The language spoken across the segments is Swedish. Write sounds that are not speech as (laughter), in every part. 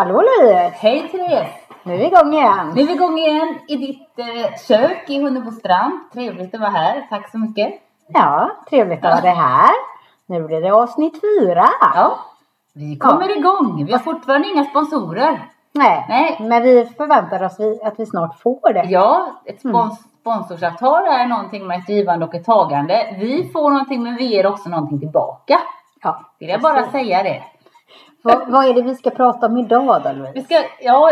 Hallå Louise! Hej Therese! Nu är vi igång igen. Nu är vi igång igen i ditt eh, kök i Hunnebostrand. Trevligt att vara här. Tack så mycket. Ja, trevligt att ha dig här. Nu blir det avsnitt fyra. Ja, vi kommer igång. Vi har fortfarande inga sponsorer. Nej, Nej. men vi förväntar oss vi- att vi snart får det. Ja, ett spons sponsorsavtal är någonting med ett givande och ett tagande. Vi får någonting men vi ger också någonting tillbaka. Ja. Vill jag bara säga det. Vad, vad är det vi ska prata om idag då Louise? Vi ska, ja,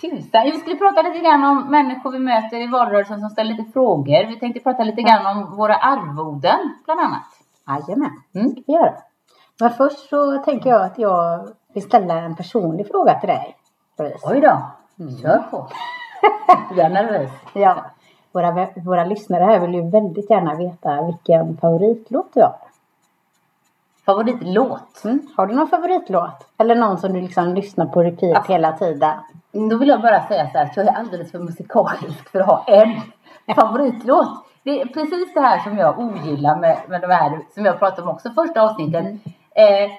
tusan. Vi skulle prata lite grann om människor vi möter i valrörelsen som ställer lite frågor. Vi tänkte prata lite grann om våra arvoden bland annat. Jajamän, det Mm. ska vi göra. Men först så tänker jag att jag vill ställa en personlig fråga till dig. Louise. Oj då, kör på. (laughs) Jag är nervös. Ja, våra, våra lyssnare här vill ju väldigt gärna veta vilken favoritlåt du har. Favoritlåt? Mm. Har du någon favoritlåt? Eller någon som du liksom lyssnar på repeat Alltså- hela tiden? Då vill jag bara säga så här att jag är alldeles för musikalisk för att ha en favoritlåt. Det är precis det här som jag ogillar med, med de här som jag pratade om också första avsnittet. Eh,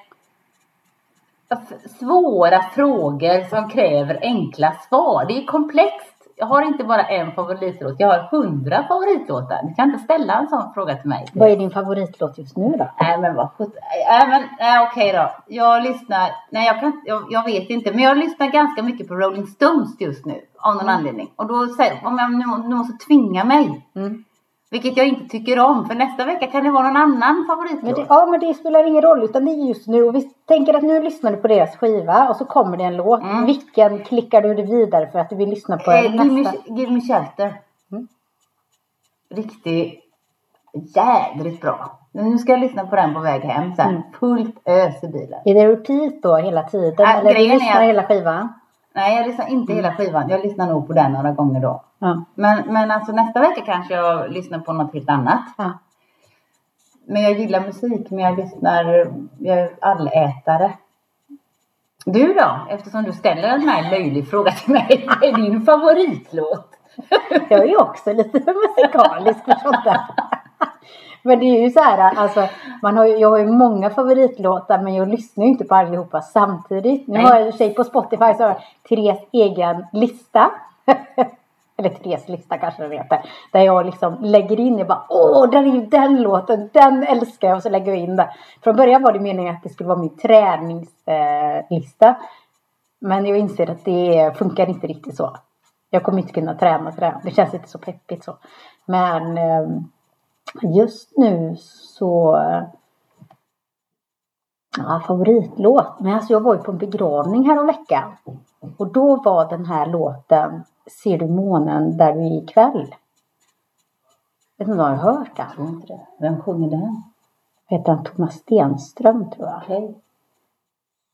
f- svåra frågor som kräver enkla svar. Det är komplext. Jag har inte bara en favoritlåt, jag har hundra favoritlåtar. Ni kan inte ställa en sån fråga till mig. Vad är din favoritlåt just nu då? Nej men vad Nej men nej, okej då. Jag lyssnar, nej jag kan jag, jag vet inte. Men jag lyssnar ganska mycket på Rolling Stones just nu. Av någon anledning. Och då säger om jag nu, nu måste tvinga mig. Mm. Vilket jag inte tycker om. För nästa vecka kan det vara någon annan favoritlåt. Men det, ja, men det spelar ingen roll utan det är just nu. Och vi tänker att nu lyssnar du på deras skiva och så kommer det en låt. Mm. Vilken klickar du det vidare för att du vill lyssna på eh, den give, me, nästa? give me shelter. Mm. Riktigt jädrigt bra. Nu ska jag lyssna på den på väg hem sen. Mm. Fullt ös i bilen. Är det repeat då hela tiden? Äh, eller är lyssnar att- hela skivan? Nej jag lyssnar inte hela skivan. Jag lyssnar nog på den några gånger då. Ja. Men, men alltså nästa vecka kanske jag lyssnar på något helt annat. ja. Men jag gillar musik, men jag lyssnar, jag är allätare. Du då? Eftersom du ställer en här löjlig fråga till mig. (laughs) Vad är din favoritlåt? Jag är ju också lite (laughs) musikalisk för sånt där. Men det är ju så här, alltså, man har jag har ju många favoritlåtar men jag lyssnar ju inte på allihopa samtidigt. Nu Nej. har jag i och sig på Spotify så har jag Therese egen lista. (laughs) Eller Therese lista kanske den heter. Där jag liksom lägger in, jag bara åh, där är ju den låten, den älskar jag och så lägger jag in det. Från början var det meningen att det skulle vara min träningslista. Men jag inser att det funkar inte riktigt så. Jag kommer inte kunna träna för det. Det känns inte så peppigt så. Men eh, just nu så... Ja, favoritlåt. Men alltså jag var ju på en begravning här om veckan. Och då var den här låten Ser du månen där du är ikväll? Vet inte om du har hört den? tror inte det. Vem sjunger den? Heter han Thomas Stenström tror jag. Okej.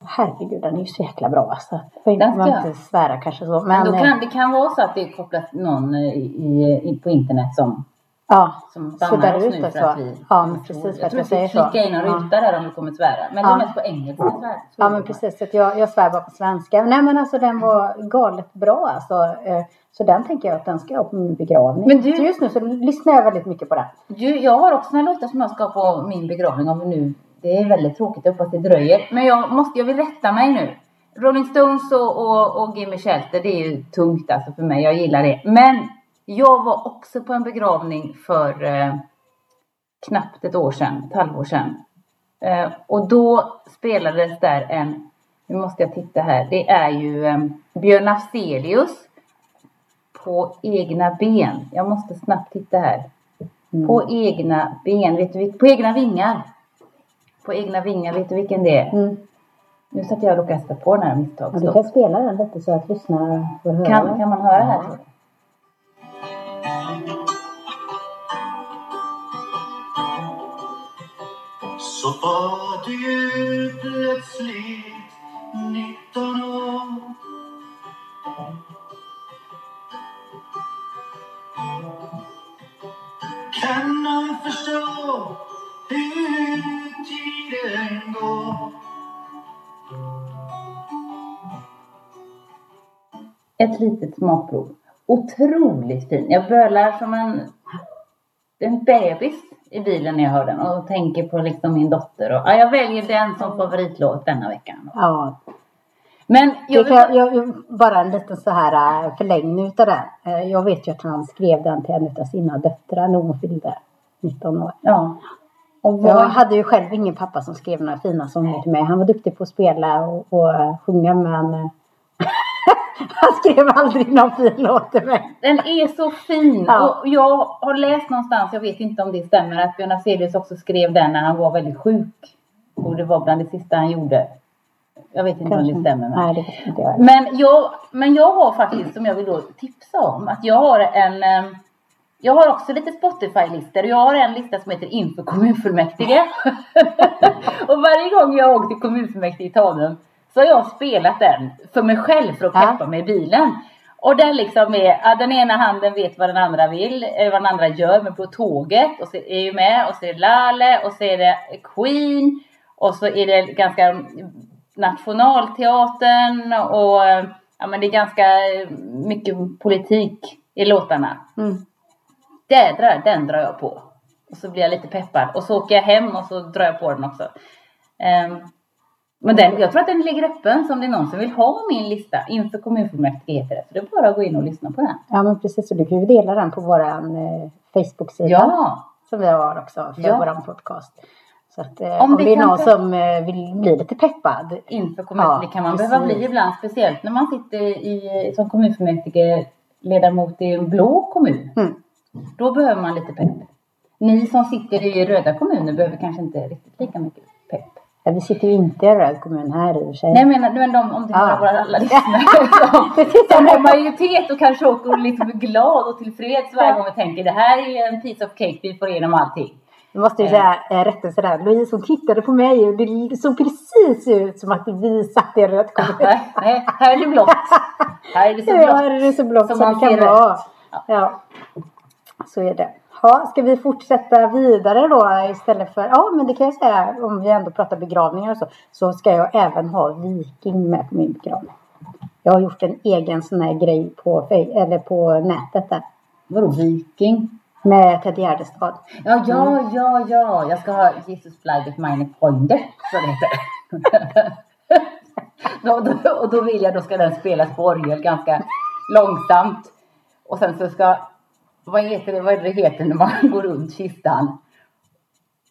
Herregud, den är ju så jäkla bra alltså. Jag får ska inte, jag. svära kanske så. Men Men, då eh, kan, det kan vara så att det är kopplat någon i, i, i, på internet som, ja. som Så bannar där oss ute nu för så. att vi... Ja, men precis, Jag att tror jag vi så. klicka in en ruta där om vi kommer svära. Men det Ja. är mest på engelska. så här. Ja men precis, så att jag, jag svär bara på svenska. Nej men alltså den var galet bra alltså. Eh, Så den tänker jag att den ska jag ha på min begravning. Men du- Så just nu så lyssnar jag väldigt mycket på den. Du, jag har också några låtar som jag ska på min begravning om nu. Det är väldigt tråkigt, jag hoppas det dröjer. Men jag måste, jag vill rätta mig nu. Rolling Stones och, och, och Gimme Shelter, det är ju tungt alltså för mig. Jag gillar det. Men jag var också på en begravning för eh, knappt ett år sedan, ett halvår sedan. Eh, och då spelades där en, nu måste jag titta här, det är ju eh, Björn Afzelius på egna ben. Jag måste snabbt titta här. Mm. På egna ben, vet du, på egna vingar. På egna vingar, vet du vilken det är? Mm. Nu satte jag och kastade på den här Ja, misstag. du kan spela den lite så att lyssnarna får höra. Kan, kan man höra här? tror Så var du plötsligt 19 år Kan någon förstå hur tiden går? Ett litet smakprov. Otroligt fin. Jag bölar som en, en bebis i bilen när jag hör den och tänker på liksom min dotter. Och, ja, jag väljer den som favoritlåt denna veckan. Ja. Men jag kan, jag, bara en liten så här äh, förlängning utav det. Eh, Jag vet ju att han skrev den till en av sina döttrar när hon fyllde 19 år. ja. Och Jag hade ju själv ingen pappa som skrev några fina sånger till mig. Han var duktig på att spela och, och sjunga men äh, han skrev aldrig någon fin låt till mig. den är så fin. Ja. Och jag har läst någonstans, jag vet inte om det stämmer, att Björn Afzelius också skrev den när han var väldigt sjuk. Och det var bland det sista han gjorde. Jag vet inte om det stämmer. Men. Nej, det inte jag. Men jag, men jag har faktiskt, som jag vill då tipsa om, att jag har en em, jag har också lite Spotify-listor och jag har en lista som heter Inför kommunfullmäktige. (laughs) och varje gång jag åkt till kommunfullmäktige i Tanum så har jag spelat den för mig själv för att Ja. peppa mig i bilen. Och den liksom är, ja, den ena handen vet vad den andra vill, eh, vad den andra gör, men på tåget och så är ju med och så är det Lale och så är det Queen och så är det ganska Nationalteatern och eh, ja, men det är ganska eh, mycket politik i låtarna. Mm. Det drar, den drar jag på. Och så blir jag lite peppad. Och så åker jag hem och så drar jag på den också. Ehm, men den, jag tror att den ligger öppen så om det är någon som vill ha min lista inför kommunfullmäktige heter det. Så det är bara att gå in och lyssna på den. Ja men precis, och du kan ju dela den på våran eh, Facebook-sida. Ja! Som vi har också för Ja. våran podcast. Så att eh, Om om, det det är någon som eh, vill bli lite peppad. Inför kommunen. Ja, kan man precis. behöva bli ibland. Speciellt när man sitter i, som kommunfullmäktige ledamot i en blå kommun. Mm. Då behöver man lite pepp. Ni som sitter i röda kommuner behöver kanske inte riktigt lika mycket pepp. Ja, vi sitter ju inte i en röd kommun här i och för sig. Nej menar, men de, om det är våra alla (laughs) lyssnare som, har majoritet och kanske åker liksom glad och tillfreds varje gång vi tänker det här är en piece of cake, vi får igenom allting. Jag måste ju säga eh, rättelse där. Louise hon tittade på mig och det såg precis ut som att vi satt i en röd kommun. Nej, nej, här är det blått. (laughs) Här är det så Ja, blått. det är så blått Som som, man det kan vara. Ja. Ja. Så är det. Ja, ska vi fortsätta vidare då istället för, ja men det kan jag säga om vi ändå pratar begravningar och så, så ska jag även ha viking med på min begravning. Jag har gjort en egen sån här grej på, eller på nätet där. Vadå viking? Med Ted Gärdestad. Ja, ja, ja, ja. Jag ska ha Jesus bleibt meine Freunde, så det heter. (laughs) då, då, och då vill jag, då ska den spelas på orgel ganska långsamt. Och sen så ska, vad heter det, vad är det det heter när man (laughs) går runt kistan?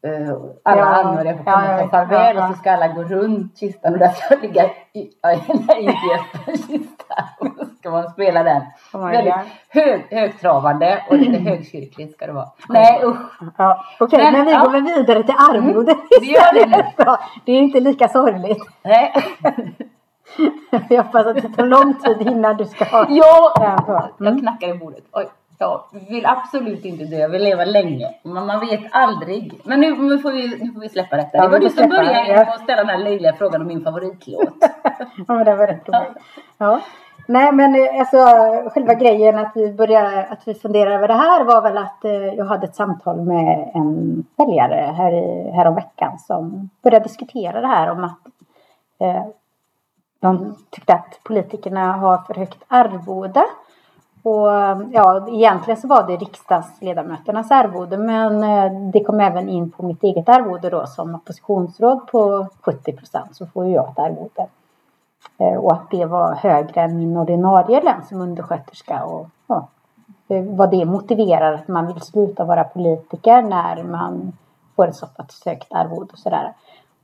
Eh, alla Ja, anhöriga får komma ja, och ta ja, farväl ja, ja. och så ska alla gå runt kistan och där ska (laughs) ligga i, ja, hela Gästens kista. (laughs) Och ska man spela den. Oh Väldigt hög, högtravande och lite högkyrkligt ska det vara. (clears throat) Nej usch. Ja, Okej, Men, men, vi ja. går väl vidare till arvodet gör det nu. istället då. Det är inte lika sorgligt. Nej. Jag hoppas att det tar lång tid innan du ska ha Ja, den jag Mm. knackar i bordet. Oj, jag vill absolut inte dö. Jag vill leva länge. Men man vet aldrig. Men nu, nu, får, vi, nu får vi släppa detta. Ja, det var du som började med att ställa den här löjliga frågan om min favoritlåt. (laughs) Ja, men det var rätt roligt. Ja. Nej, men eh, alltså själva grejen att vi började, att vi funderade över det här var väl att eh, jag hade ett samtal med en väljare här i, häromveckan som började diskutera det här om att eh, de tyckte att politikerna har för högt arvode. Och ja, egentligen så var det riksdagsledamöternas arvode men eh, det kom även in på mitt eget arvode då som oppositionsråd på 70 procent så får ju jag ett arvode. Eh, och att det var högre än min ordinarie lön som undersköterska. Och, ja, eh, vad det motiverar att man vill sluta vara politiker när man får ett så pass högt arvode och sådär.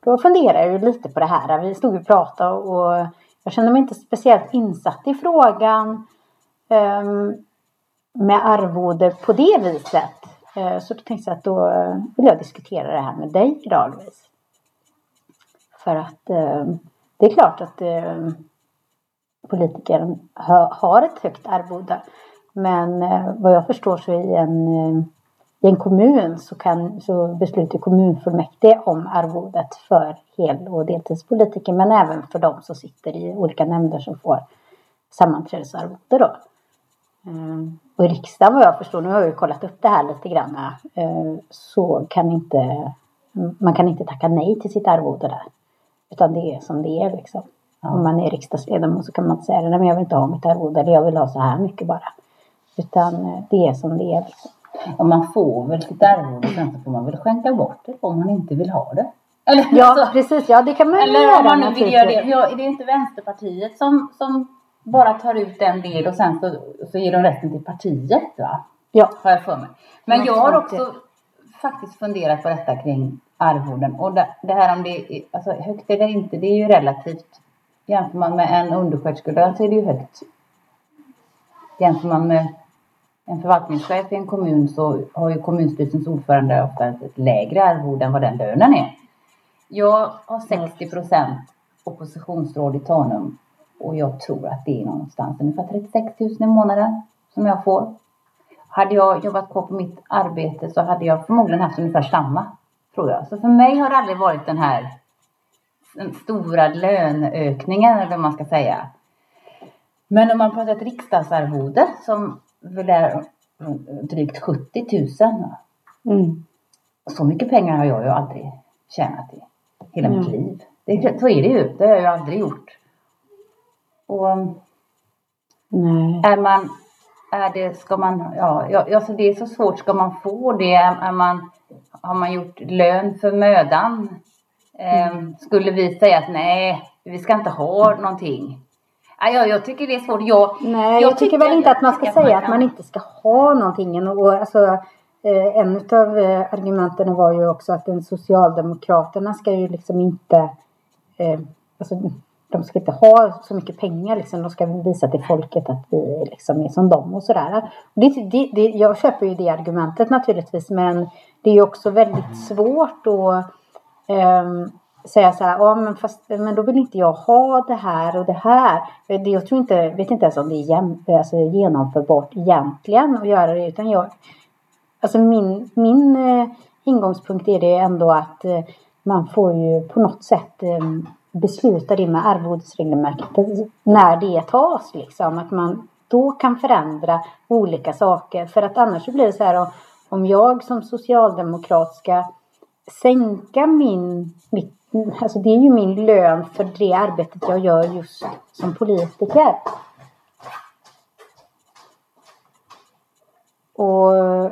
Då funderar jag ju lite på det här. Vi stod och pratade och jag kände mig inte speciellt insatt i frågan Ehm, med arvode på det viset. Eh, så då tänkte jag att då eh, vill jag diskutera det här med dig idag Louise. För att eh, det är klart att politikern politiker har ett högt arvode. Men vad jag förstår så i en, i en kommun så, kan, så beslutar kommunfullmäktige om arvodet för hel och deltidspolitiker. Men även för de som sitter i olika nämnder som får sammanträdesarvode då. Eh, Och i riksdagen vad jag förstår, nu har jag ju kollat upp det här lite grann, eh, så kan inte man kan inte tacka nej till sitt arvode där. Utan det är som det är liksom. Om man är riksdagsledamot så kan man inte säga nej men jag vill inte ha mitt arvode eller jag vill ha så här mycket bara. Utan eh, det är som det är. Liksom. Och man får väl sitt arvode sen så får man väl skänka bort det om man inte vill ha det. Eller, Ja, alltså, precis. Ja, det kan man ju eller göra om man nu vill göra det. Ja, det är inte Vänsterpartiet som, som bara tar ut en del och sen så, så ger de resten till partiet va? Ja. Har jag för mig. Men Jag har också faktiskt funderat på detta kring arvoden. Och det, det här om det är alltså, högt eller inte, det är ju relativt. Jämför man med en undersköterskelön så är det ju högt. Jämför man med en förvaltningschef i en kommun så har ju kommunstyrelsens ordförande ofta ett lägre arvode än vad den lönen är. Jag har 60 procent oppositionsråd i Tanum och jag tror att det är någonstans ungefär 36 000 i månaden som jag får. Hade jag jobbat kvar på mitt arbete så hade jag förmodligen haft ungefär samma, tror jag. Så för mig har det aldrig varit den här den stora löneökningen, eller vad man ska säga. Men om man pratar ett riksdagsarvode som väl är drygt 70 000. Mm. Så mycket pengar har jag ju aldrig tjänat i hela mitt Mm. liv. Det, så är det ju. Det har jag ju aldrig gjort. Och Nej. är man, är det, ska man, ja, ja alltså det är så svårt. Ska man få det? Är, är man, har man gjort lön för mödan? Ehm, skulle vi säga att nej, vi ska inte ha någonting. Ja, jag, jag tycker det är svårt. Jag, Nej, jag, tycker väl inte att man ska säga att man inte ska ha någonting. Och, alltså, eh, en av eh, argumenten var ju också att den Socialdemokraterna ska ju liksom inte... Eh, alltså, de ska inte ha så mycket pengar liksom. De ska visa till folket att vi liksom är som dem och sådär. Det, det, det, jag köper ju det argumentet naturligtvis. Men det är också väldigt svårt att um, säga så här, ja men fast men då vill inte jag ha det här och det här. Eh, det, jag tror inte, vet inte ens om det är jäm, eh, alltså, genomförbart egentligen att göra det utan jag, alltså min, min eh, ingångspunkt är det ändå att eh, man får ju på något sätt eh, besluta det med arvodesreglementet när det tas liksom. Att man då kan förändra olika saker. För att annars så blir det så här om- om jag som socialdemokrat ska sänka min, mitt, alltså det är ju min lön för det arbetet jag gör just som politiker. Och,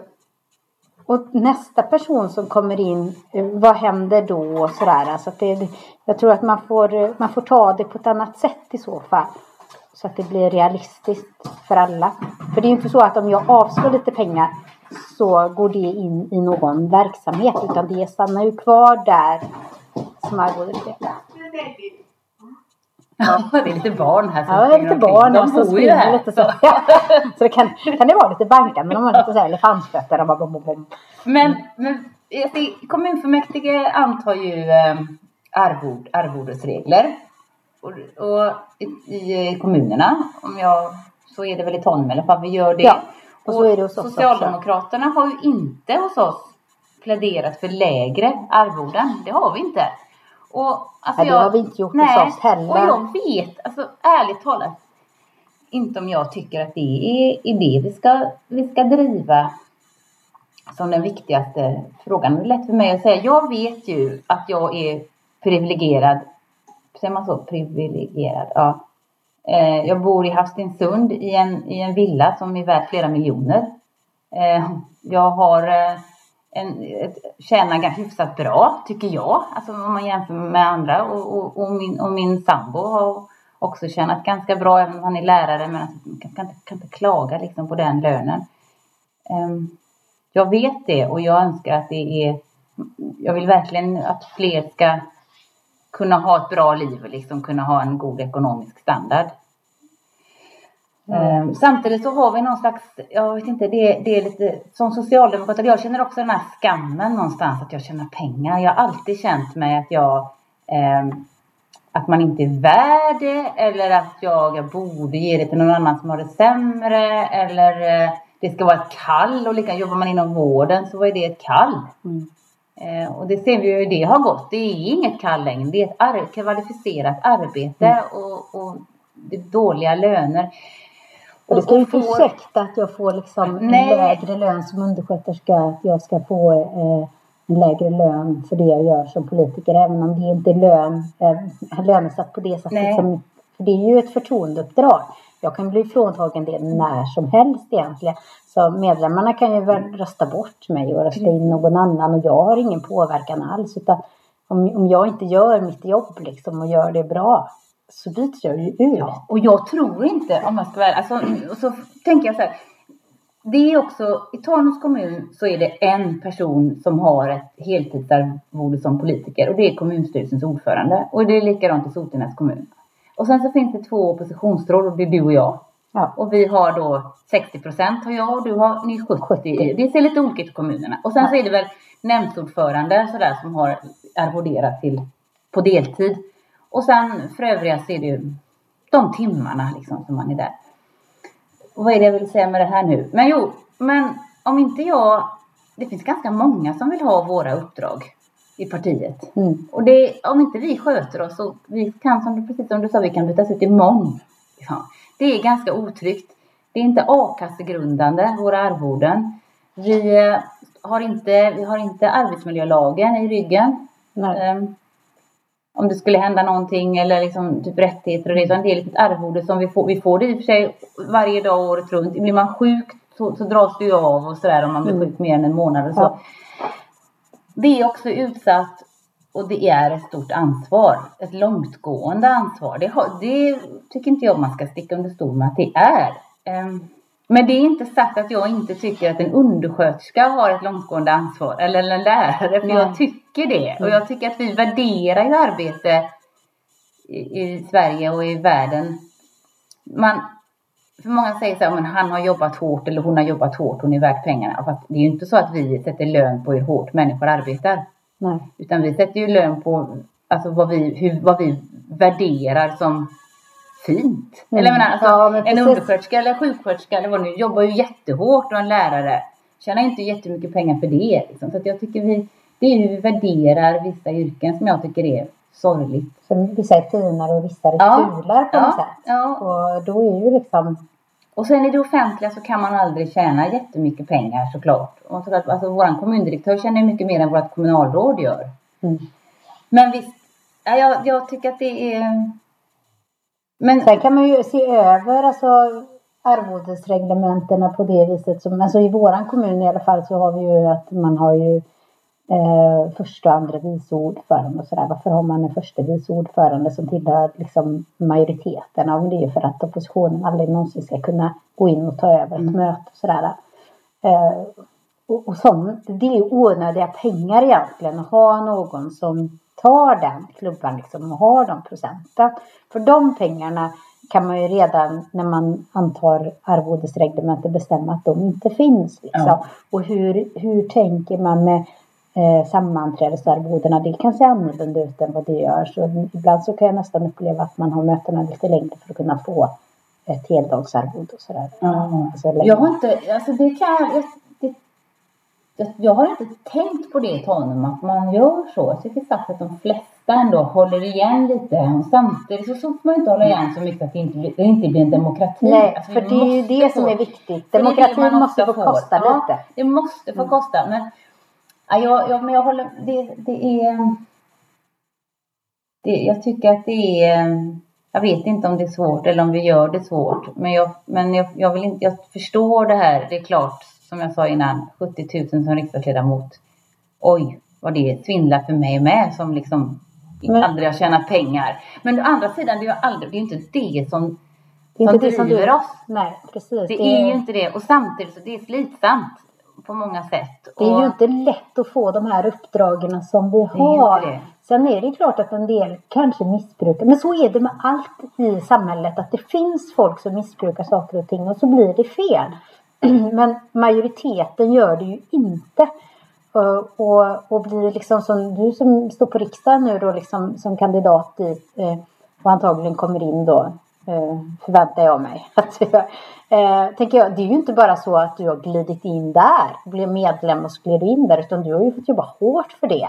och nästa person som kommer in, eh, vad händer då och sådär. Alltså att det, jag tror att man får, eh, man får ta det på ett annat sätt i så fall. Så att det blir realistiskt för alla. För det är ju inte så att om jag avslår lite pengar så går det in i någon verksamhet. Utan det stannar ju kvar där som arvodesdel. Ja, det är lite barn här som Ja, det är lite barn De och så bor ju här. lite så. Ja. (laughs) Så det kan, kan det vara lite bankande. De har lite så här elefantsfötter och bara bom, bom, bom. Men, men kommunfullmäktige antar ju eh, arvod, arvodesregler. Och, och i, i kommunerna, om jag, så är det väl i Tonme i alla fall, vi gör det. Ja, och så är det hos oss också. Socialdemokraterna har ju inte hos oss pläderat för lägre arvoden. Det har vi inte. Och, alltså Nej, det har vi inte gjort hos oss heller. Och jag vet, alltså ärligt talat, inte om jag tycker att det är, är det vi ska, vi ska driva som den viktigaste frågan. Det är lätt för mig att säga. Jag vet ju att jag är privilegierad. Säger man så? Privilegierad? Ja. Eh, jag bor i Havstinsund i en, i en villa som är värd flera miljoner. Eh, jag har eh, en, ett, tjänar ganska hyfsat bra, tycker jag. Alltså om man jämför med andra. Och, och, och, min, och min sambo har också tjänat ganska bra, även om han är lärare. Men alltså, man kan, kan, inte, kan inte klaga liksom på den lönen. Um, jag vet det och jag önskar att det är... Jag vill verkligen att fler ska kunna ha ett bra liv och liksom kunna ha en god ekonomisk standard. Ehm, Samtidigt så har vi någon slags, jag vet inte, det, det är lite som socialdemokrat, jag känner också den här skammen någonstans att jag tjänar pengar. Jag har alltid känt mig att jag, ehm, att man inte är värd det eller att jag, jag borde ge det till någon annan som har det sämre eller eh, det ska vara ett kall och lika jobbar man inom vården så är det ett kall. Mm. Eh, och det ser vi ju det har gått. Det är inget kall längre. Det är ett ar- kvalificerat arbete Mm. och, och det är dåliga löner. Och det ska ju inte ursäkta att jag får liksom en lägre lön som undersköterska. Att jag ska få eh, en lägre lön för det jag gör som politiker. Även om det inte är lön, eh, lönesatt på det sättet. Som, för det är ju ett förtroendeuppdrag. Jag kan bli fråntagen det när som helst egentligen. Så medlemmarna kan ju väl rösta bort mig och rösta in någon annan. Och jag har ingen påverkan alls. Utan Om, om jag inte gör mitt jobb liksom och gör det bra så byter jag ju ut. Ja, och jag tror inte, om jag ska vara alltså, och så tänker jag så här. Det är också, i Tanums kommun så är det en person som har ett heltidsarvode som politiker och det är kommunstyrelsens ordförande. Och det är likadant i Sotenäs kommun. Och sen så finns det två oppositionsråd och det är du och jag. Ja. Och vi har då 60 procent har jag och du har ni 70. 70. Det ser lite olika ut i kommunerna. Och sen Ja. så är det väl nämndsordförande sådär som har arvoderat till på deltid. Och sen för övriga så är det ju de timmarna liksom som man är där. Och vad är det jag vill säga med det här nu? Men jo, men om inte jag... Det finns ganska många som vill ha våra uppdrag i partiet. Mm. Och det, om inte vi sköter oss så vi kan, som du, precis som du sa, vi kan bytas ut imorgon. Det är ganska otryggt. Det är inte a-kassegrundande, våra arvoden. Vi eh, har inte, vi har inte arbetsmiljölagen i ryggen. Nej. Ehm, om det skulle hända någonting eller liksom typ rättigheter och det. Utan det är ett litet arvode som vi får. Vi får det i och för sig varje dag året runt. Blir man sjuk så, så dras det ju av och sådär om man blir Mm. sjuk mer än en månad och så. Ja. Det är också utsatt och det är ett stort ansvar. Ett långtgående ansvar. Det, har, det tycker inte jag man ska sticka under stol med att det är. Ehm, Men det är inte sagt att jag inte tycker att en undersköterska har ett långtgående ansvar. Eller en lärare. För Nej. jag tycker det. Och jag tycker att vi värderar ju arbete i, i Sverige och i världen. Man, för många säger så här, men han har jobbat hårt eller hon har jobbat hårt, hon är värd pengarna. Fast det är ju inte så att vi sätter lön på hur hårt människor arbetar. Nej. Utan vi sätter ju lön på alltså vad, vi, hur, vad vi värderar som fint. Mm. Eller menar, alltså, Ja, men en precis. undersköterska eller sjuksköterska eller vad nu jobbar ju jättehårt och en lärare tjänar inte jättemycket pengar för det. Liksom. Så att jag tycker vi, det är hur vi värderar vissa yrken som jag tycker är sorgligt. Så vissa är finare och vissa är Ja. fulare på något Ja, sätt. ja. Och då är ju liksom Och sen i det offentliga så kan man aldrig tjäna jättemycket pengar såklart. Och såklart alltså, vår kommundirektör tjänar mycket mer än vårt kommunalråd gör. Mm. Men visst, ja, jag, jag tycker att det är... Men Sen kan man ju se över alltså, arvodesreglementena på det viset. Som, alltså I våran kommun i alla fall så har vi ju att man har ju eh, första och andra vice ordförande och sådär. Varför har man en första vice ordförande som tillhör liksom, majoriteten? Ja, det är ju för att oppositionen aldrig någonsin ska kunna gå in och ta över ett Mm. möte och sådär. Eh, och, och sånt, det är onödiga pengar egentligen att ha någon som tar den klubban liksom och har de procenten. För de pengarna kan man ju redan när man antar arvodesreglementet bestämma att de inte finns. Liksom. Ja. Och hur, hur tänker man med eh, sammanträdesarvodena? Det kan se annorlunda ut än vad det gör. Så ibland så kan jag nästan uppleva att man har mötena lite längre för att kunna få ett heldagsarvode och sådär. Ja. Alltså, jag har inte, alltså det kan jag, jag, har inte tänkt på det i Tanum att man gör så. Jag tycker faktiskt att de flesta ändå håller igen lite. Samtidigt så, så får man inte hålla igen så mycket att det inte blir, det inte blir en demokrati. Nej, Alltså, för det är ju det som få- är viktigt. Det är det Demokratin måste få får. kosta Ja, lite. Det måste få Mm. kosta. Men, ja, jag, jag, men jag håller... Det, det är... Det, jag tycker att det är... Jag vet inte om det är svårt eller om vi gör det svårt. Men jag, men jag, jag vill inte... Jag förstår det här. Det är klart, som jag sa innan, 70 000 som riksdagsledamot. Oj, vad det svindlar för mig med som liksom Men- aldrig har tjänat pengar. Men å andra sidan, det är ju aldrig, det är inte det som, Det är som inte det som driver du... oss. Nej, precis. Det är ju inte det. Och samtidigt så det är slitsamt på många sätt. Det är ju inte lätt att få de här uppdragen som vi har. det. Sen är det klart att en del kanske missbrukar. Men så är det med allt i samhället. Att det finns folk som missbrukar saker och ting och så blir det fel. (clears throat) Men majoriteten gör det ju inte. Och, och, och blir liksom som du som står på riksdagen nu då liksom som kandidat dit eh, och antagligen kommer in då Eh, förväntar jag mig. (laughs) Att, eh, tänker jag, det är ju inte bara så att du har glidit in där, blev medlem och så gled du in där utan du har ju fått jobba hårt för det.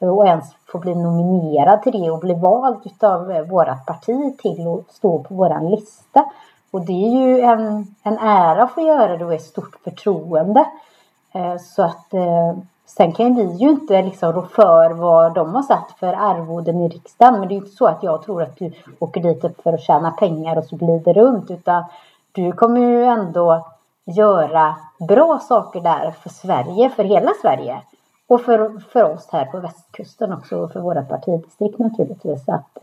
Eh, och ens få bli nominerad till det och bli vald utav vårt vårat parti till att stå på våran lista. Och det är ju en, en ära att få göra det och ett stort förtroende. Eh, Så att eh, sen kan vi ju inte liksom rå för vad de har satt för arvoden i riksdagen. Men det är ju inte så att jag tror att du åker dit för att tjäna pengar och så glider runt. Utan du kommer ju ändå göra bra saker där för Sverige, för hela Sverige. och för, för oss här på västkusten också och för våra partidistrikt naturligtvis. Att,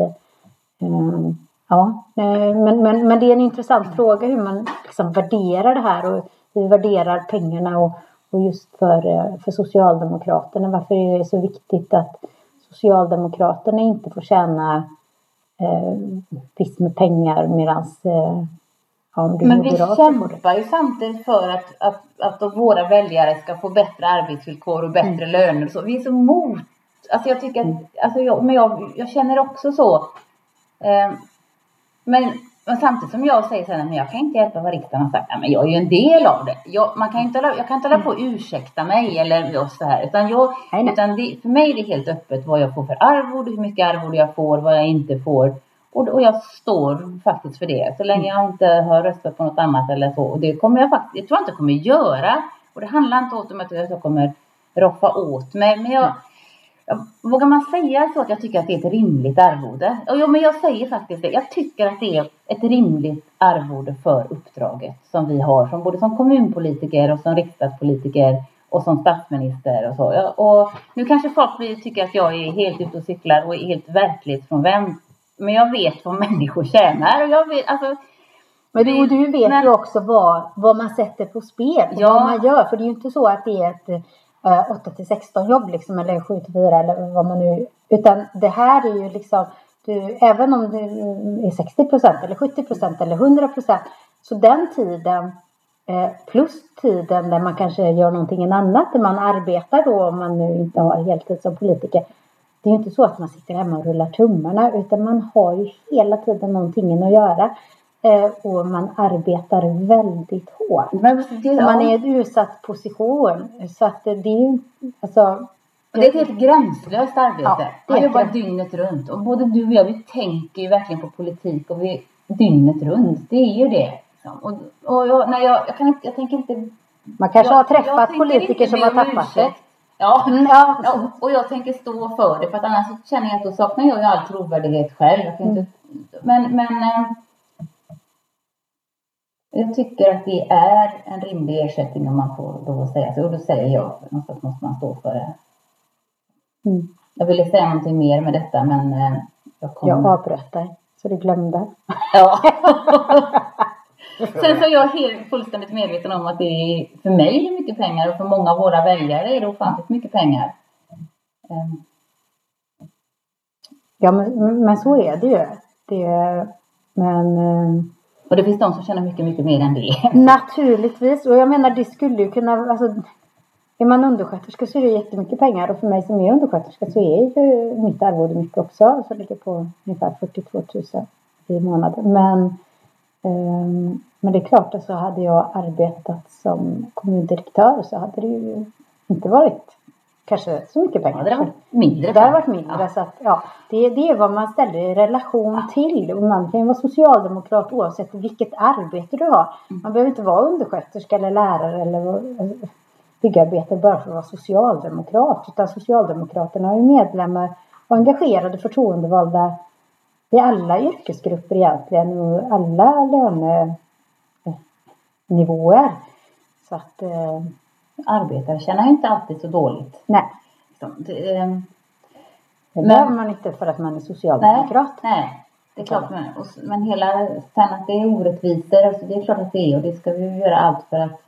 um, ja, eh, men, men, men det är en intressant fråga hur man liksom värderar det här och hur vi värderar pengarna och, och just för, eh, för Socialdemokraterna. Varför är det så viktigt att Socialdemokraterna inte får tjäna eh, visst med pengar medan eh, ja, Men vi kämpar ju samtidigt för att, att, att våra väljare ska få bättre arbetsvillkor och bättre Mm. löner så. Vi är så mot. Alltså jag tycker att, alltså jag, men jag, jag känner också så. Eh, men, men samtidigt som jag säger så här, men jag kan inte hjälpa vad riksdagen har sagt. Nej, men jag är ju en del av det. Jag, man kan inte hålla, jag kan inte hålla på och ursäkta mig eller så här. Utan, jag, utan det, för mig är det helt öppet vad jag får för arvode, hur mycket arvode jag får, vad jag inte får. Och, och jag står faktiskt för det. Så länge jag inte har röstat på något annat eller så. Och det kommer jag faktiskt, jag tror jag inte kommer göra. Och det handlar inte om att jag kommer roffa åt mig. Men jag, jag, vågar man säga så att jag tycker att det är ett rimligt arvode? Jo, men jag säger faktiskt det. Jag tycker att det är ett rimligt arvode för uppdraget som vi har. Som både som kommunpolitiker och som riksdagspolitiker och som statsminister och så. Och nu kanske folk blir, tycker att jag är helt ute och cyklar och är helt verklighetsfrånvänd. Men jag vet vad människor tjänar. Och jag vet, alltså, Men du, du vet Men- ju också vad, vad man sätter på spel och Ja. vad man gör. För det är ju inte så att det är ett Eh, 8 till 16 jobb liksom eller 7 till 4 eller vad man nu. Utan det här är ju liksom, du, även om det är 60 procent eller 70 procent eller 100 procent. Så den tiden eh, plus tiden där man kanske gör någonting annat, där man arbetar då om man nu inte har heltid som politiker. Det är ju inte så att man sitter hemma och rullar tummarna utan man har ju hela tiden någonting att göra. Eh, och man arbetar väldigt hårt. men det, Och Man är ja. i en utsatt position. Så att det är ju alltså. det är ett helt gränslöst arbete. Ja, det Man är jobbar dygnet runt. Och både du och jag, vi tänker ju verkligen på politik och vi dygnet runt. Det är ju det. liksom. Och, och jag, nej, jag, jag, kan inte, jag tänker inte... Man kanske jag, har träffat politiker som har tappat det. Ja. Mm, ja, Ja, och jag tänker stå för det för att annars känner jag att då saknar jag ju all trovärdighet själv. Jag kan inte, men, men eh, jag tycker att det är en rimlig ersättning om man får att säga så. Och då säger jag, någonstans måste man stå för det. Mm. Jag ville säga någonting mer med detta men eh, jag kommer... Jag avbröt dig. Så du glömde. (laughs) Ja. Sen så är jag helt fullständigt medveten om att det är, för mig är mycket pengar och för många av våra väljare är det ofantligt mycket pengar. Ehm, Ja men, men så är det ju. Det, men eh, och det finns de som tjänar mycket, mycket mer än det. (laughs) naturligtvis. Och jag menar det skulle ju kunna. Alltså, är man undersköterska så är det jättemycket pengar. Och för mig som är undersköterska så är ju mitt arvode mycket också. Så det ligger på ungefär 42 000 i månaden. Men, um, men det är klart att så hade jag arbetat som kommundirektör så hade det ju inte varit kanske så mycket pengar. Ja, det har varit mindre. Det har varit mindre. Ja. Så att, ja, det, det är vad man ställer i relation till. Och man kan ju vara socialdemokrat oavsett vilket arbete du har. Mm. Man behöver inte vara undersköterska eller lärare eller byggarbetare bara för att vara socialdemokrat. Utan Socialdemokraterna har ju medlemmar och engagerade förtroendevalda i alla yrkesgrupper egentligen och alla lönenivåer. Så att, eh, Arbetare tjänar ju inte alltid så dåligt. nej. Liksom, Det, Det Men- behöver man inte för att man är socialdemokrat. nej, det är klart. Men, och, men hela, sen att det är orättvisor, alltså det är klart att det är och det ska vi göra allt för att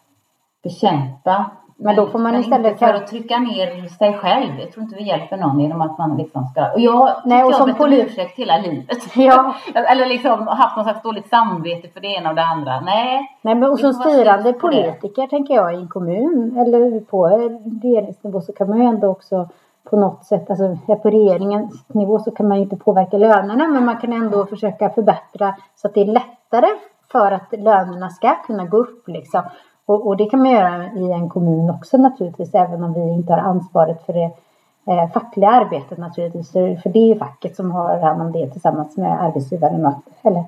bekämpa. Men då får man istället för att trycka ner sig själv. Jag tror inte vi hjälper någon genom att man liksom ska... Och jag Nej, och jag som polit- ursäkt hela livet. (laughs) Ja. (laughs) Eller liksom haft något slags dåligt samvete för det ena och det andra. Nej. Nej, men och som styrande politiker tänker jag i en kommun eller på regeringsnivå så kan man ju ändå också på något sätt, alltså på regeringens nivå så kan man ju inte påverka lönerna men man kan ändå försöka förbättra så att det är lättare för att lönerna ska kunna gå upp liksom. Och, och det kan man göra i en kommun också naturligtvis även om vi inte har ansvaret för det eh, fackliga arbetet naturligtvis. För för det är facket som har hand om det tillsammans med arbetsgivaren. att- Eller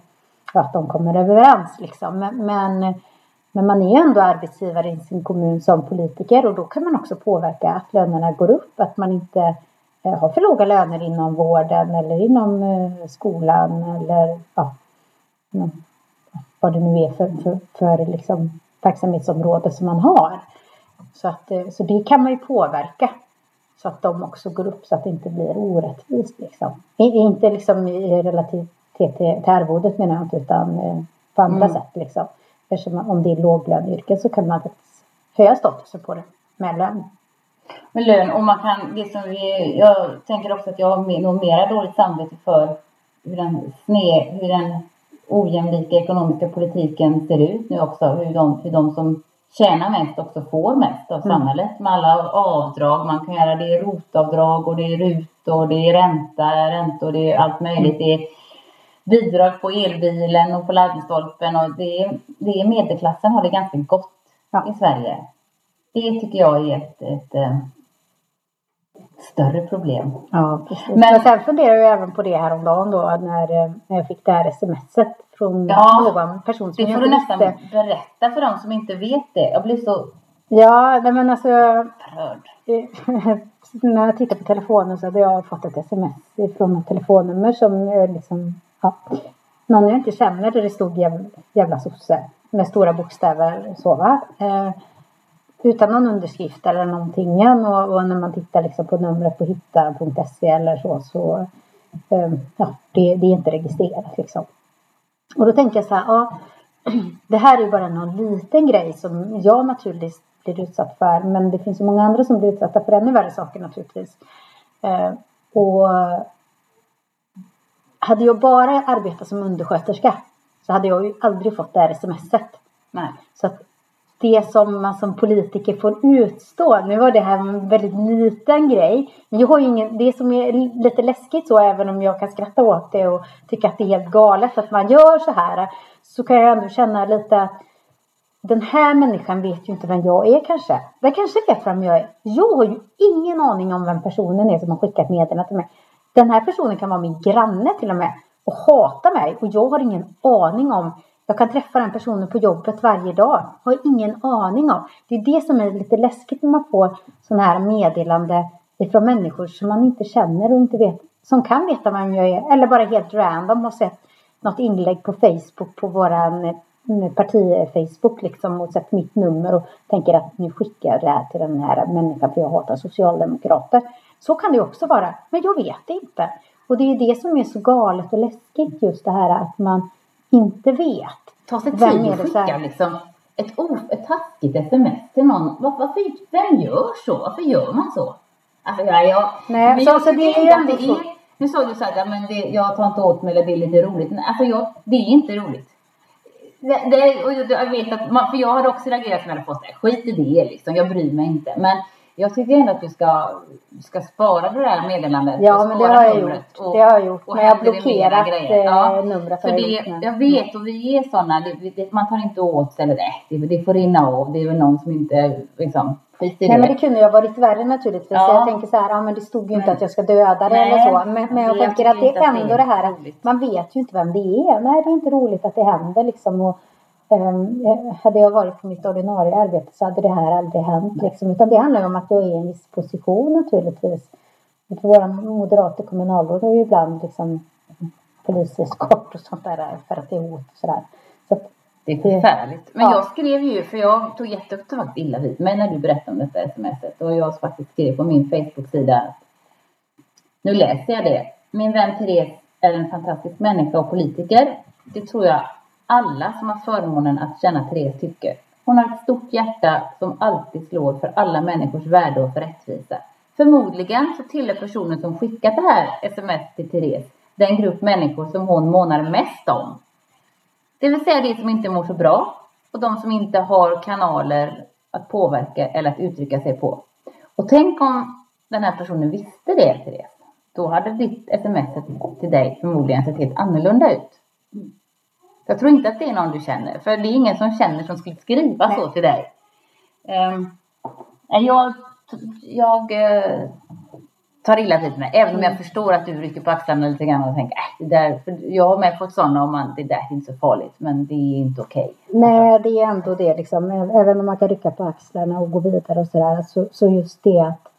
att de kommer överens liksom. Men, men, men man är ändå arbetsgivare i sin kommun som politiker och då kan man också påverka att lönerna går upp. Att man inte eh, har för låga löner inom vården eller inom eh, skolan eller ja, mm, vad det nu är för, för, för liksom, verksamhetsområde som man har. Så, att, eh, så det kan man ju påverka. Så att de också går upp så att det inte blir orättvist liksom. Inte liksom i relativitet till, till arvodet menar jag inte utan eh, på andra Mm. sätt liksom. Eftersom om det är låglöneyrken så kan man höja statusen på det med lön. med lön och man kan, det som vi, jag tänker också att jag har nog mera dåligt samvete för hur den sne, hur den ojämlika ekonomiska politiken ser ut nu också. Hur de, hur de som tjänar mest också får mest av Mm. samhället med alla avdrag man kan göra. Det är rotavdrag och det är RUT och det är ränta, och det är allt möjligt. Det är bidrag på elbilen och på laddstolpen och det är, det är medelklassen har det ganska gott Ja. i Sverige. Det tycker jag är ett, ett, eh, större problem. Ja, precis. Men- Men, sen funderar jag även på det häromdagen då när, eh, när jag fick det här smset från Ja, någon person som Det jag får du nästan visste. berätta för dem som inte vet det. Jag blir så Ja, nej men alltså upprörd. (laughs) när jag tittar på telefonen så hade jag fått ett sms från ett telefonnummer som eh, liksom, ja, någon jag inte känner där det stod jävla, jävla sosse med stora bokstäver så va. Eh, utan någon underskrift eller någonting. Och, och när man tittar liksom på numret på hitta.se eller så, så eh, ja, det, det är inte registrerat liksom. Och då tänker jag så här, ja, (clears throat) det här är ju bara någon liten grej som jag naturligtvis blir utsatt för. Men det finns så många andra som blir utsatta för ännu värre saker naturligtvis. Eh, och hade jag bara arbetat som undersköterska så hade jag ju aldrig fått det här smset. Nej. Så att det som man som politiker får utstå, nu var det här en väldigt liten grej. Men jag har ju ingen, det som är lite läskigt så, även om jag kan skratta åt det och tycka att det är helt galet att man gör så här. Så kan jag ändå känna lite att den här människan vet ju inte vem jag är kanske. Den kanske vet vem jag är. Jag har ju ingen aning om vem personen är som har skickat meddelandet till mig. Den här personen kan vara min granne till och med och hata mig och jag har ingen aning om. Jag kan träffa den personen på jobbet varje dag. Har ingen aning om. Det är det som är lite läskigt när man får sådana här meddelande ifrån människor som man inte känner och inte vet. Som kan veta vem jag är eller bara helt random har sett något inlägg på Facebook på våran eh, parti-Facebook liksom och sett mitt nummer och tänker att nu skickar jag det här till den här människan för jag hatar socialdemokrater. Så kan det också vara. Men jag vet det inte. Och det är det som är så galet och läskigt just det här att man inte vet. Ta sig tid här? skicka liksom ett, o- ett taskigt sms till någon. Var, varför, vem gör så? Varför gör man så? Alltså, ja, jag, Nej, men så- jag så det tycker är inte att ändå det så. är... Nu sa du så här, ja, men det, jag tar inte åt mig eller det är lite roligt. Nej, alltså jag, det är inte roligt. Det, det, och jag, jag vet att man, för jag hade också reagerat som jag hade fått det. Skit i det liksom, jag bryr mig inte. Men jag tycker ändå att du ska, ska spara det där meddelandet. Ja, men det har jag gjort. och- Det har jag gjort. och Men jag har det blockerat grejer. eh, Ja. numret. För det, jag vet och vi är sådana, det, det, man tar inte åt sig eller det, det, det får rinna av. Det är väl någon som inte liksom, Nej men det. det kunde ju ha varit värre naturligtvis. Ja. Jag tänker så här, ja men det stod ju inte Men- att jag ska döda det eller så. Men, men jag jag tänker att det är det ändå är det här att man vet ju inte vem det är. Nej det är inte roligt att det händer liksom. Och, hade jag varit på mitt ordinarie arbete så hade det här aldrig hänt liksom. Utan det handlar om att jag är i en viss position naturligtvis. För våra moderata kommunalråd har ju ibland liksom poliseskort och sånt där för att det är hot och sådär. Så Det är förfärligt. Men Ja. jag skrev ju, för jag tog jättefakt illa vid mig när du berättade om detta smset. Och jag faktiskt skrev på min Facebook-sida. Nu läser jag det. Min vän Therese är en fantastisk människa och politiker. Det tror jag alla som har förmånen att känna Therese tycker. Hon har ett stort hjärta som alltid slår för alla människors värde och för rättvisa. Förmodligen så tillhör personen som skickat det här sms till Therese den grupp människor som hon månar mest om. Det vill säga de som inte mår så bra och de som inte har kanaler att påverka eller att uttrycka sig på. Och tänk om den här personen visste det, Therese. Då hade ditt sms till dig förmodligen sett helt annorlunda ut. Mm. Jag tror inte att det är någon du känner, för det är ingen som känner som skulle skriva Nej. så till dig. Um, jag jag eh, tar illa vid mig, även om jag förstår att du rycker på axlarna lite grann och tänker, äh, det där, för jag har med fått sådana om man, det där är inte så farligt, men det är inte okej. Nej, det är ändå det liksom. Även om man kan rycka på axlarna och gå vidare och sådär. Så, så just det att,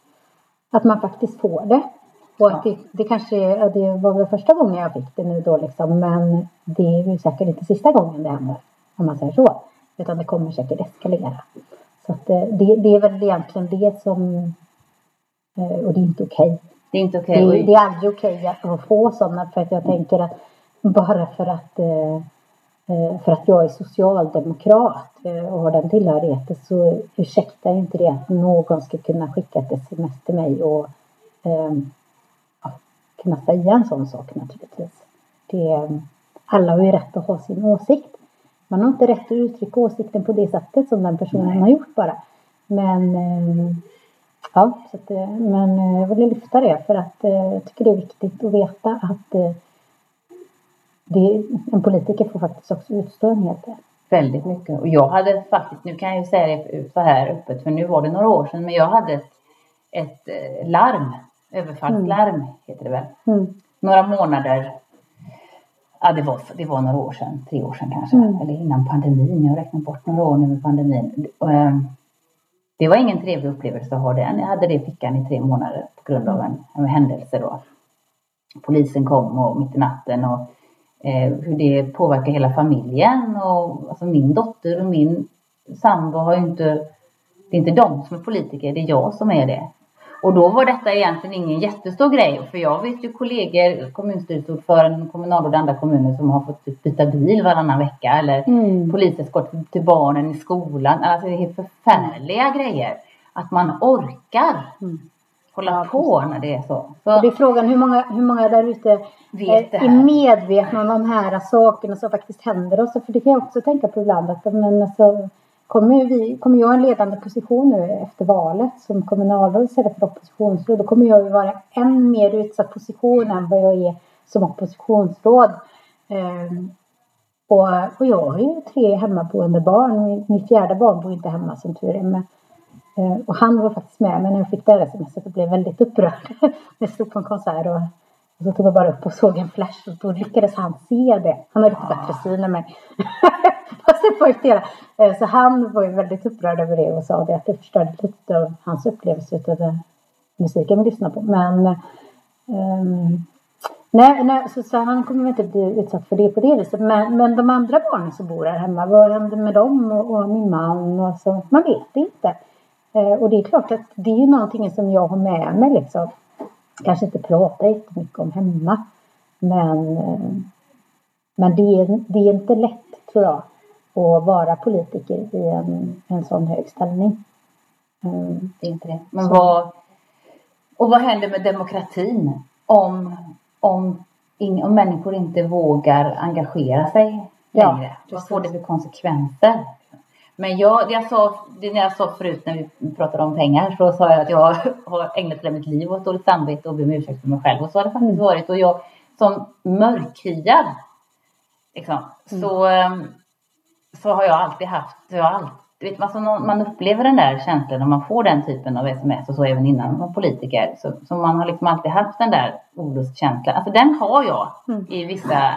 att man faktiskt får det. Och att Ja. det, det kanske det var väl första gången jag fick det nu då liksom. Men det är ju säkert inte sista gången det händer. Om man säger så. Utan det kommer säkert eskalera. Så att eh, det, det är väl egentligen det som Eh, och det är inte okej. Det är inte Det, okej. är- det är aldrig okej att att få sådana för att jag tänker att bara för att eh, för att jag är socialdemokrat och har den tillhörigheten så ursäktar inte det att någon ska kunna skicka ett sms till mig och eh, ja, kunna säga en sån sak naturligtvis. Det, eh, alla har ju rätt att ha sin åsikt. Man har inte rätt att uttrycka åsikten på det sättet som den personen har gjort bara. Men eh, Ja, så att, eh, men eh, jag ville lyfta det för att eh, jag tycker det är viktigt att veta att det, en politiker får faktiskt också utstå en hel del. Väldigt mycket. Och jag hade faktiskt, nu kan jag ju säga det så här öppet, för nu var det några år sedan, men jag hade ett, ett larm, överfallslarm heter det väl. Mm. Några månader, ja det var, det var några år sedan, tre år sedan kanske, Mm. eller innan pandemin. Jag har räknat bort några år nu med pandemin. Ehm, det var ingen trevlig upplevelse att ha den. Jag hade det i fickan i tre månader på grund av en, en händelse då. Polisen kom och mitt i natten och eh, hur det påverkar hela familjen. Och, alltså min dotter och min sambo har ju inte, det är inte de som är politiker, det är jag som är det. Och då var detta egentligen ingen jättestor grej. För jag vet ju kollegor, kommunstyrelseordförande, kommunalråd i andra kommuner som har fått typ byta bil varannan vecka. Eller Mm. poliseskort till barnen i skolan. Alltså det är förfärliga grejer. Att man orkar Mm. hålla Ja, på när det är så. Och det så är frågan hur många, hur många där ute är, är medvetna om de här sakerna som faktiskt händer oss. För det kan jag också tänka på ibland att men alltså, kommer, vi, kommer jag ha en ledande position nu efter valet som kommunalråd istället för oppositionsråd då kommer jag ju vara än mer utsatt position än vad jag är som oppositionsråd. Ehm, och, och jag har ju tre hemmaboende barn. Min, min fjärde barn bor inte hemma som tur är. Men, eh, och han var faktiskt med men när jag fick det här smset och blev väldigt upprörd. (laughs) jag stod på en konsert och, och så tog jag bara upp och såg en flash och då lyckades han se det. Han har lite bättre syn än mig. (laughs) Det poängtera. Eh, så han var ju väldigt upprörd över det och sa det att det förstörde lite av hans upplevelse av den musiken vi lyssnar på. Men um, Nej, nej så, så han kommer inte bli utsatt för det på det viset. Men, men de andra barnen som bor här hemma, vad händer med dem och, och min man? Och så, man vet inte. Eh, och det är klart att det är någonting som jag har med mig liksom. Kanske inte prata jättemycket om hemma. Men, eh, men det, är, det är inte lätt tror jag att vara politiker i en, en sån hög ställning. Mm. Det är inte det. Men vad, och vad händer med demokratin om, om, ing, om människor inte vågar engagera sig Ja, längre? vad precis. får det för konsekvenser? Men jag, det jag sa, det när jag sa förut när vi pratade om pengar så sa jag att jag (laughs) har ägnat hela mitt liv åt dåligt samvete och ber om ursäkt för mig själv. Och så har det faktiskt varit. Och jag som mörkhyad liksom, så, ehm, så har jag alltid haft, jag har alltid, vet, alltså, man upplever den där känslan när man får den typen av sms och så även innan man var politiker. Så, så man har liksom alltid haft den där olustkänslan. Alltså den har jag Mm. i vissa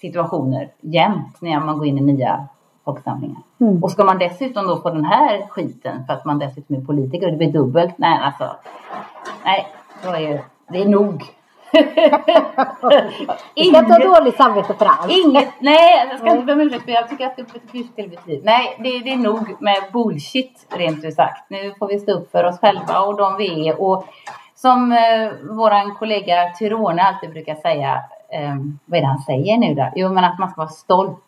situationer jämt när man går in i nya folksamlingar. Mm. Och ska man dessutom då få den här skiten för att man dessutom är politiker och det blir dubbelt. Nej alltså. Nej, då är det är nog. (laughs) Ska inte ha dåligt samvete för allt. Inget, nej jag ska inte be om ursäkt för jag tycker att det är ett livsstil liv. Nej, det, det är nog med bullshit rent ut sagt. Nu får vi stå upp för oss själva och de vi är. Och som eh, våran kollega Tyrone alltid brukar säga, eh, vad är det han säger nu då? Jo men att man ska vara stolt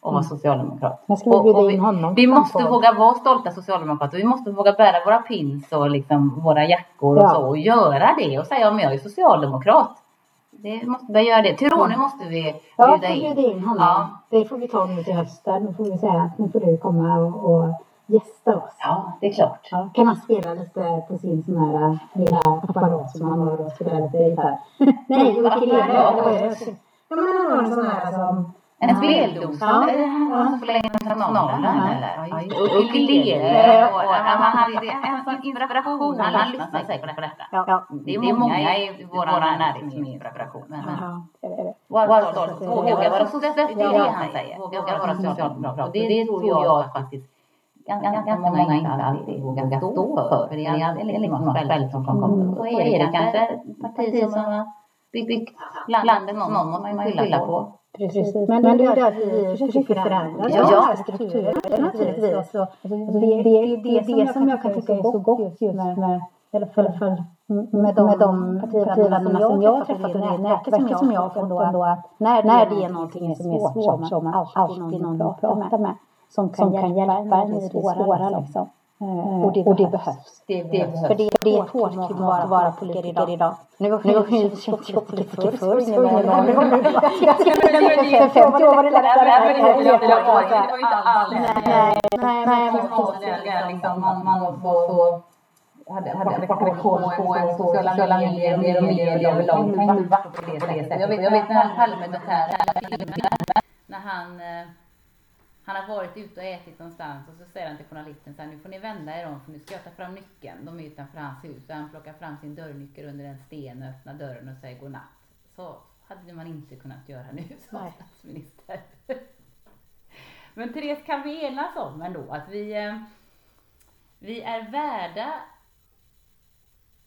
och vara socialdemokrat. Men ska vi Och- och in honom Vi måste våga vara stolta socialdemokrater. Vi måste våga bära våra pins och liksom våra jackor och Ja. så och göra det och säga om jag är socialdemokrat. Det måste börja göra det. Tyrone måste vi Ja, bjuda in. bjuda in honom. Ja. Det får vi ta nu till hösten. Nu får vi säga att nu får du komma och, och gästa oss. Ja, det är klart. Ja, kan han spela lite på sin sån här lilla apparat som han har och spela lite gitarr? Nej, ukulele. (laughs) Ja, men han har en sån här som... En speldosa? Ja. Han som Ja. eller? Och ukulele. Och, och, han hade en sån inspiration. Han, lyssnar säkert på detta. Det är många i vår närhet som är inspiration. Våga vara stolt. Det är det han säger. Våga vara socialdemokrat. Det tror jag faktiskt ganska, många inte alltid vågar stå för. För det är liksom något själv som kommer. Och är det kanske ett parti som har byggt landet. Någon man skylla på. Precis. Men, men det är därför vi försöker förändra Ja. de här strukturerna naturligtvis. Så, alltså, det, det, det, det är det som jag kan tycka är så gott just med, med eller för, för med de, med de partivännerna som jag har träffat under det nätverket som jag har fått då att när, när det är någonting som är svårt så har man alltid någon att prata med som kan, som kan hjälpa en i det svåra liksom. Liksom. Uh, och, det och det behövs. Det, det behövs. För det är ett hårt klimat att vara politiker idag. idag. Nu ju känt jobbigt förr, så ingen aning För 50 år var det lättare. Nej, nej, nej. Man var så hade, hade, hade koll på sociala medier, mer och mer överlag. Det inte det. Jag vet, jag när Palme dokumentären, när han han har varit ute och ätit någonstans och så säger han till journalisten så här, nu får ni vända er om för nu ska jag ta fram nyckeln. De är utanför hans hus och han plockar fram sin dörrnyckel under en sten och öppnar dörren och säger godnatt. Så hade man inte kunnat göra nu som Nej. statsminister. (laughs) Men Therese, kan vi enas om ändå att vi, eh, vi är värda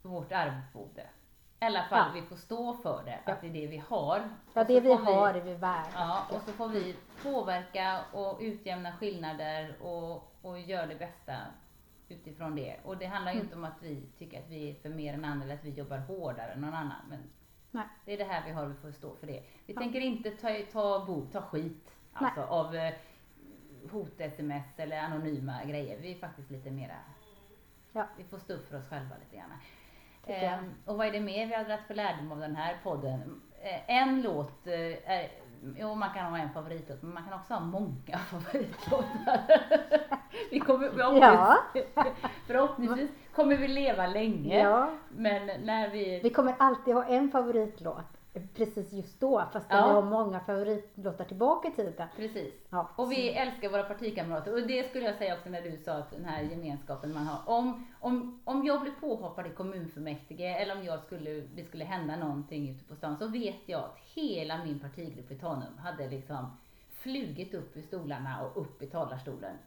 vårt arvode? I alla fall ja. vi får stå för det, ja. att det är det vi har. Ja, det vi har är vi värda. Ja, och så får vi påverka och utjämna skillnader och, och göra det bästa utifrån det. Och det handlar ju mm. inte om att vi tycker att vi är för mer än andra eller att vi jobbar hårdare än någon annan. Men Nej. det är det här vi har, vi får stå för det. Vi ja. tänker inte ta, ta, bo, ta skit alltså, av eh, hot-sms eller anonyma grejer. Vi är faktiskt lite mera, ja. vi får stå upp för oss själva lite grann. Eh, och vad är det mer vi har dragit för lärdom av den här podden? Eh, en låt, eh, är, jo man kan ha en favoritlåt, men man kan också ha många (laughs) favoritlåtar. vi kommer, förhoppningsvis, ja. (laughs) förhoppningsvis kommer vi leva länge. Ja. Men när vi... Vi kommer alltid ha en favoritlåt precis just då, fast ja. vi har många favoritlåtar tillbaka i tiden. Precis. Ja. Och vi älskar våra partikamrater. Och det skulle jag säga också när du sa att den här gemenskapen man har. Om, om, om jag blir påhoppad i kommunfullmäktige eller om jag skulle, det skulle hända någonting ute på stan så vet jag att hela min partigrupp i Tanum hade liksom flugit upp i stolarna och upp i talarstolen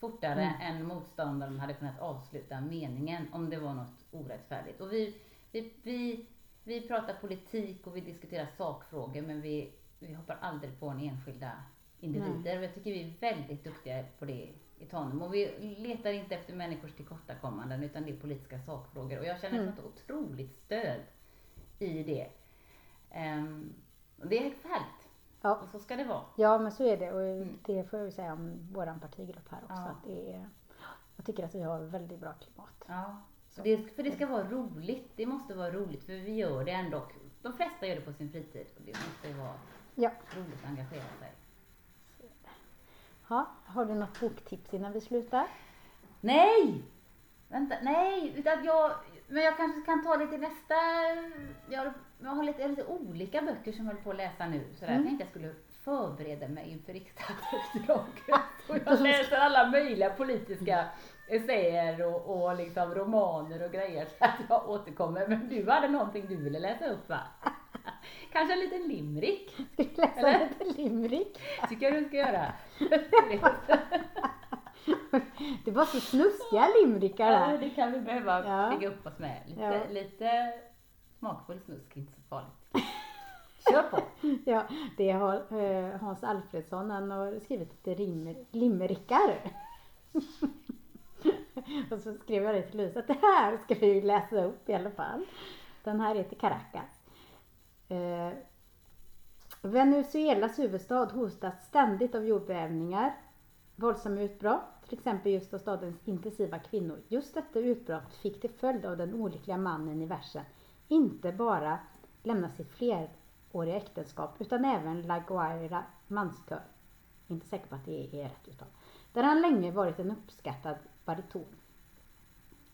fortare mm. än motståndaren hade kunnat avsluta meningen om det var något orättfärdigt. Och vi, vi, vi vi pratar politik och vi diskuterar sakfrågor men vi, vi hoppar aldrig på en enskilda individer. Och jag tycker vi är väldigt duktiga på det i Tanum. Och vi letar inte efter människors tillkortakommanden utan det är politiska sakfrågor. Och jag känner mm. ett otroligt stöd i det. Um, och det är härligt. Ja. Och så ska det vara. Ja, men så är det. Och mm. det får jag säga om vår partigrupp här också. Ja. Att det är, jag tycker att vi har väldigt bra klimat. Ja. Det, för det ska vara roligt. Det måste vara roligt för vi gör det ändå. De flesta gör det på sin fritid och det måste vara ja. roligt att engagera sig. Ja, har du något boktips innan vi slutar? Nej! Vänta, nej, utan jag, men jag kanske kan ta det till nästa. Jag, jag har lite, lite olika böcker som jag håller på att läsa nu. Så där. Mm. Jag tänkte jag skulle förbereda mig inför riksdagsuppdraget. Och (laughs) jag läser alla möjliga politiska essäer och, och liksom romaner och grejer så att jag återkommer. Men du hade någonting du ville läsa upp va? (laughs) Kanske en liten limrik? Ska du läsa Eller? en liten limrik? tycker jag du ska göra. (laughs) det var så snuskiga limrikar där. Ja, det kan vi behöva ja. upp oss med. Lite, ja. lite smakfull snusk, inte så farligt. Kör på! (laughs) ja, det har eh, Hans Alfredsson, han har skrivit lite rim, limrikar. (laughs) och så skrev jag det till Lisa att det här ska vi läsa upp i alla fall. Den här heter Caracas. Eh, Venezuelas huvudstad hotas ständigt av jordbävningar, våldsamma utbrott, till exempel just av stadens intensiva kvinnor. Just detta utbrott fick till följd av den olyckliga mannen i versen inte bara lämna sitt fleråriga äktenskap utan även La Guaira manskör. Inte säker på att det är rätt uttal. Där han länge varit en uppskattad bariton.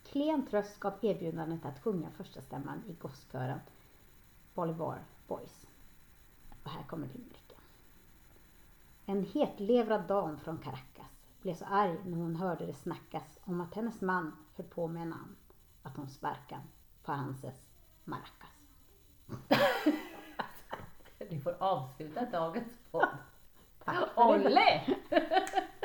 Klen tröst gav erbjudandet att sjunga första stämman i gospelkören Bolivar Boys. Och här kommer limericken. En hetlevrad dam från Caracas blev så arg när hon hörde det snackas om att hennes man höll på med en annan, att hon sparkan på hanses maracas. (laughs) Du får avsluta dagens podd. Olle! (laughs)